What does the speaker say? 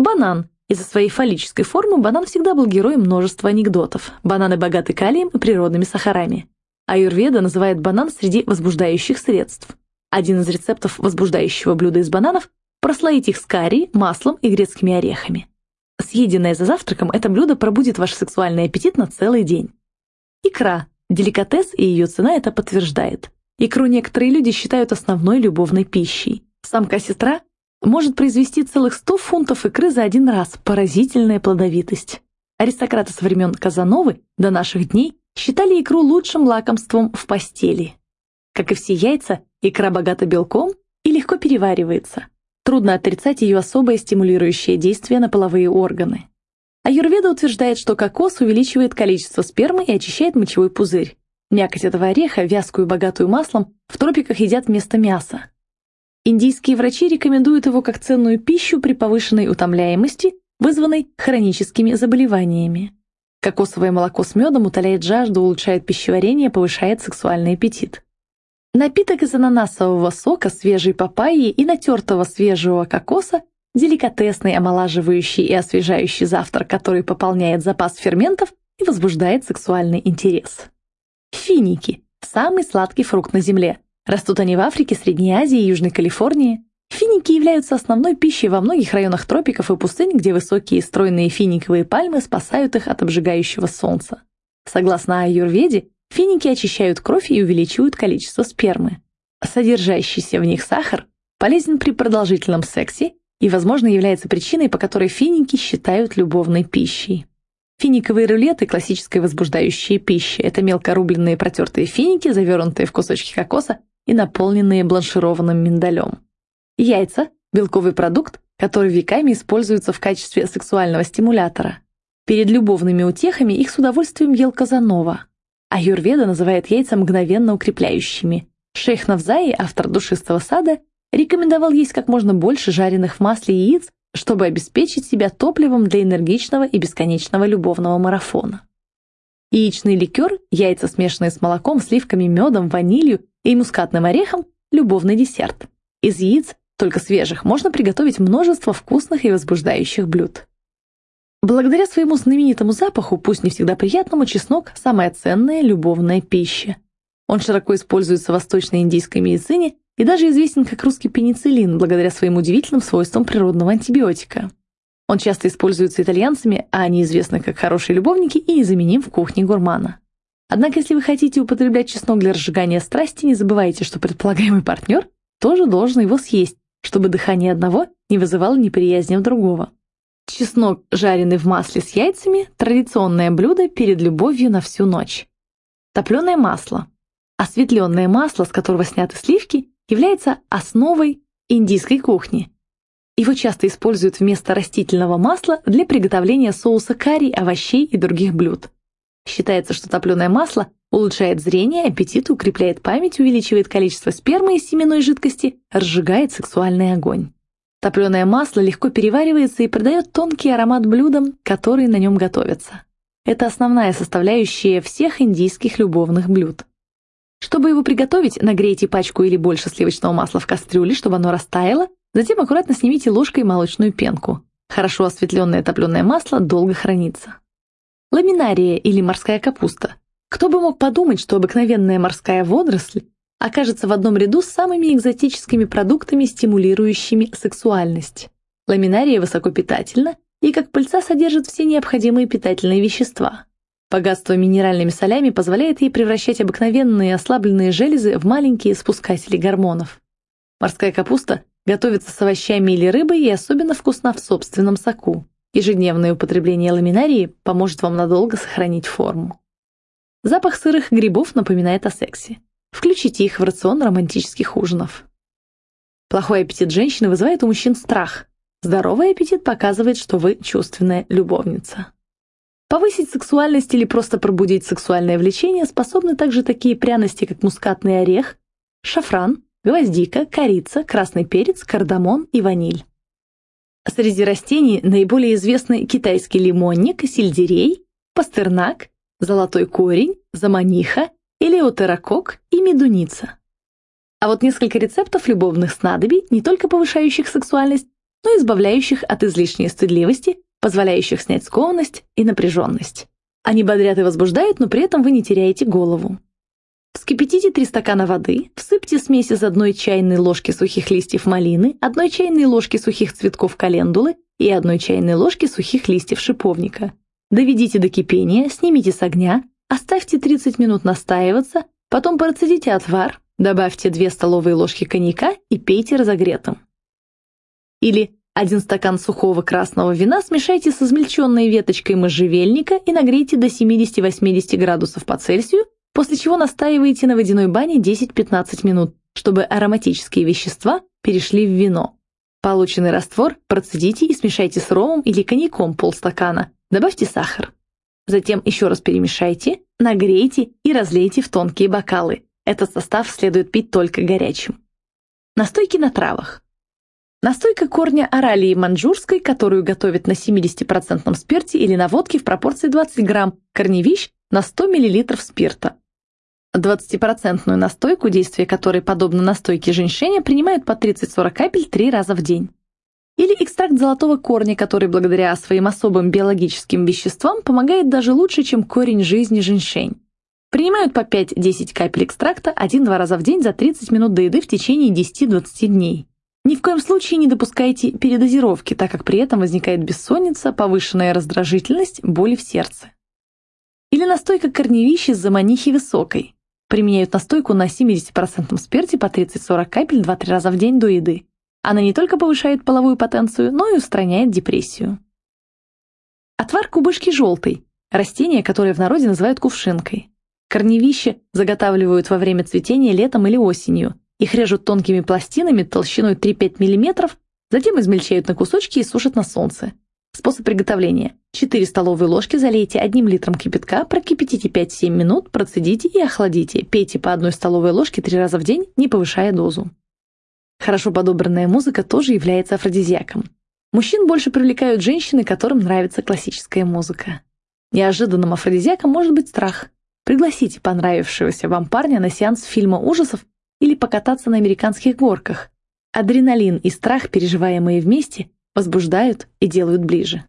Банан. Из-за своей фаллической формы банан всегда был героем множества анекдотов. Бананы богаты калием и природными сахарами. Аюрведа называет банан среди возбуждающих средств. Один из рецептов возбуждающего блюда из бананов – прослоить их с карри, маслом и грецкими орехами. Съеденное за завтраком, это блюдо пробудит ваш сексуальный аппетит на целый день. Икра. Деликатес и ее цена это подтверждает. Икру некоторые люди считают основной любовной пищей. Самка-сестра может произвести целых 100 фунтов икры за один раз. Поразительная плодовитость. Аристократы со времен Казановы до наших дней считали икру лучшим лакомством в постели. Как и все яйца, икра богата белком и легко переваривается. Трудно отрицать ее особое стимулирующее действие на половые органы. Аюрведа утверждает, что кокос увеличивает количество спермы и очищает мочевой пузырь. Мякоть этого ореха, вязкую и богатую маслом, в тропиках едят вместо мяса. Индийские врачи рекомендуют его как ценную пищу при повышенной утомляемости, вызванной хроническими заболеваниями. Кокосовое молоко с медом утоляет жажду, улучшает пищеварение, повышает сексуальный аппетит. Напиток из ананасового сока, свежей папайи и натертого свежего кокоса – деликатесный, омолаживающий и освежающий завтрак, который пополняет запас ферментов и возбуждает сексуальный интерес. Финики – самый сладкий фрукт на Земле. Растут они в Африке, Средней Азии и Южной Калифорнии. Финики являются основной пищей во многих районах тропиков и пустынь, где высокие стройные финиковые пальмы спасают их от обжигающего солнца. Согласно аюрведе, Финики очищают кровь и увеличивают количество спермы. Содержащийся в них сахар полезен при продолжительном сексе и, возможно, является причиной, по которой финики считают любовной пищей. Финиковые рулеты – классическая возбуждающая пища. Это мелко рубленные протертые финики, завернутые в кусочки кокоса и наполненные бланшированным миндалем. Яйца – белковый продукт, который веками используется в качестве сексуального стимулятора. Перед любовными утехами их с удовольствием ел Казанова – а Юрведа называет яйца мгновенно укрепляющими. Шейх Навзаи, автор душистого сада, рекомендовал есть как можно больше жареных в масле яиц, чтобы обеспечить себя топливом для энергичного и бесконечного любовного марафона. Яичный ликер, яйца, смешанные с молоком, сливками, медом, ванилью и мускатным орехом – любовный десерт. Из яиц, только свежих, можно приготовить множество вкусных и возбуждающих блюд. Благодаря своему знаменитому запаху, пусть не всегда приятному, чеснок – самая ценная любовная пища. Он широко используется в восточной индийской медицине и даже известен как русский пенициллин благодаря своим удивительным свойствам природного антибиотика. Он часто используется итальянцами, а они известны как хорошие любовники и незаменим в кухне гурмана. Однако, если вы хотите употреблять чеснок для разжигания страсти, не забывайте, что предполагаемый партнер тоже должен его съесть, чтобы дыхание одного не вызывало неприязни у другого. Чеснок, жареный в масле с яйцами – традиционное блюдо перед любовью на всю ночь. Топленое масло. Осветленное масло, с которого сняты сливки, является основой индийской кухни. Его часто используют вместо растительного масла для приготовления соуса карри, овощей и других блюд. Считается, что топленое масло улучшает зрение, аппетит, укрепляет память, увеличивает количество спермы и семенной жидкости, разжигает сексуальный огонь. Топленое масло легко переваривается и придает тонкий аромат блюдам, которые на нем готовятся. Это основная составляющая всех индийских любовных блюд. Чтобы его приготовить, нагрейте пачку или больше сливочного масла в кастрюле, чтобы оно растаяло, затем аккуратно снимите ложкой молочную пенку. Хорошо осветленное топленое масло долго хранится. Ламинария или морская капуста. Кто бы мог подумать, что обыкновенная морская водоросль окажется в одном ряду с самыми экзотическими продуктами, стимулирующими сексуальность. Ламинария высокопитательна и, как пыльца, содержит все необходимые питательные вещества. Богатство минеральными солями позволяет ей превращать обыкновенные ослабленные железы в маленькие спускатели гормонов. Морская капуста готовится с овощами или рыбой и особенно вкусна в собственном соку. Ежедневное употребление ламинарии поможет вам надолго сохранить форму. Запах сырых грибов напоминает о сексе. Включите их в рацион романтических ужинов. Плохой аппетит женщины вызывает у мужчин страх. Здоровый аппетит показывает, что вы чувственная любовница. Повысить сексуальность или просто пробудить сексуальное влечение способны также такие пряности, как мускатный орех, шафран, гвоздика, корица, красный перец, кардамон и ваниль. Среди растений наиболее известны китайский лимонник, сельдерей, пастернак, золотой корень, заманиха элеутерокок и медуница. А вот несколько рецептов любовных снадобий, не только повышающих сексуальность, но избавляющих от излишней стыдливости, позволяющих снять скованность и напряженность. Они бодрят и возбуждают, но при этом вы не теряете голову. Вскипятите 3 стакана воды, всыпьте смесь из одной чайной ложки сухих листьев малины, одной чайной ложки сухих цветков календулы и одной чайной ложки сухих листьев шиповника. Доведите до кипения, снимите с огня, оставьте 30 минут настаиваться, потом процедите отвар, добавьте 2 столовые ложки коньяка и пейте разогретым. Или один стакан сухого красного вина смешайте с измельченной веточкой можжевельника и нагрейте до 70-80 градусов по Цельсию после чего настаиваете на водяной бане 10-15 минут, чтобы ароматические вещества перешли в вино. Полученный раствор процедите и смешайте с ромом или коньяком полстакана. Добавьте сахар. Затем еще раз перемешайте, нагрейте и разлейте в тонкие бокалы. Этот состав следует пить только горячим. Настойки на травах. Настойка корня оралии маньчжурской, которую готовят на 70% спирте или на водке в пропорции 20 грамм корневищ на 100 мл спирта. 20% настойку, действие которой подобно настойке женьшеня, принимают по 30-40 капель 3 раза в день. Или экстракт золотого корня, который благодаря своим особым биологическим веществам помогает даже лучше, чем корень жизни женьшень. Принимают по 5-10 капель экстракта 1-2 раза в день за 30 минут до еды в течение 10-20 дней. Ни в коем случае не допускайте передозировки, так как при этом возникает бессонница, повышенная раздражительность, боли в сердце. Или настойка корневища из-за манихи высокой. Применяют настойку на 70% спирте по 30-40 капель 2-3 раза в день до еды. Она не только повышает половую потенцию, но и устраняет депрессию. Отвар кубышки желтой – растение, которое в народе называют кувшинкой. Корневища заготавливают во время цветения летом или осенью. Их режут тонкими пластинами толщиной 3-5 мм, затем измельчают на кусочки и сушат на солнце. Способ приготовления. 4 столовые ложки залейте одним литром кипятка, прокипятите 5-7 минут, процедите и охладите. Пейте по одной столовой ложке 3 раза в день, не повышая дозу. Хорошо подобранная музыка тоже является афродизиаком. Мужчин больше привлекают женщины, которым нравится классическая музыка. Неожиданным афродизиаком может быть страх. Пригласите понравившегося вам парня на сеанс фильма ужасов или покататься на американских горках. Адреналин и страх, переживаемые вместе, возбуждают и делают ближе.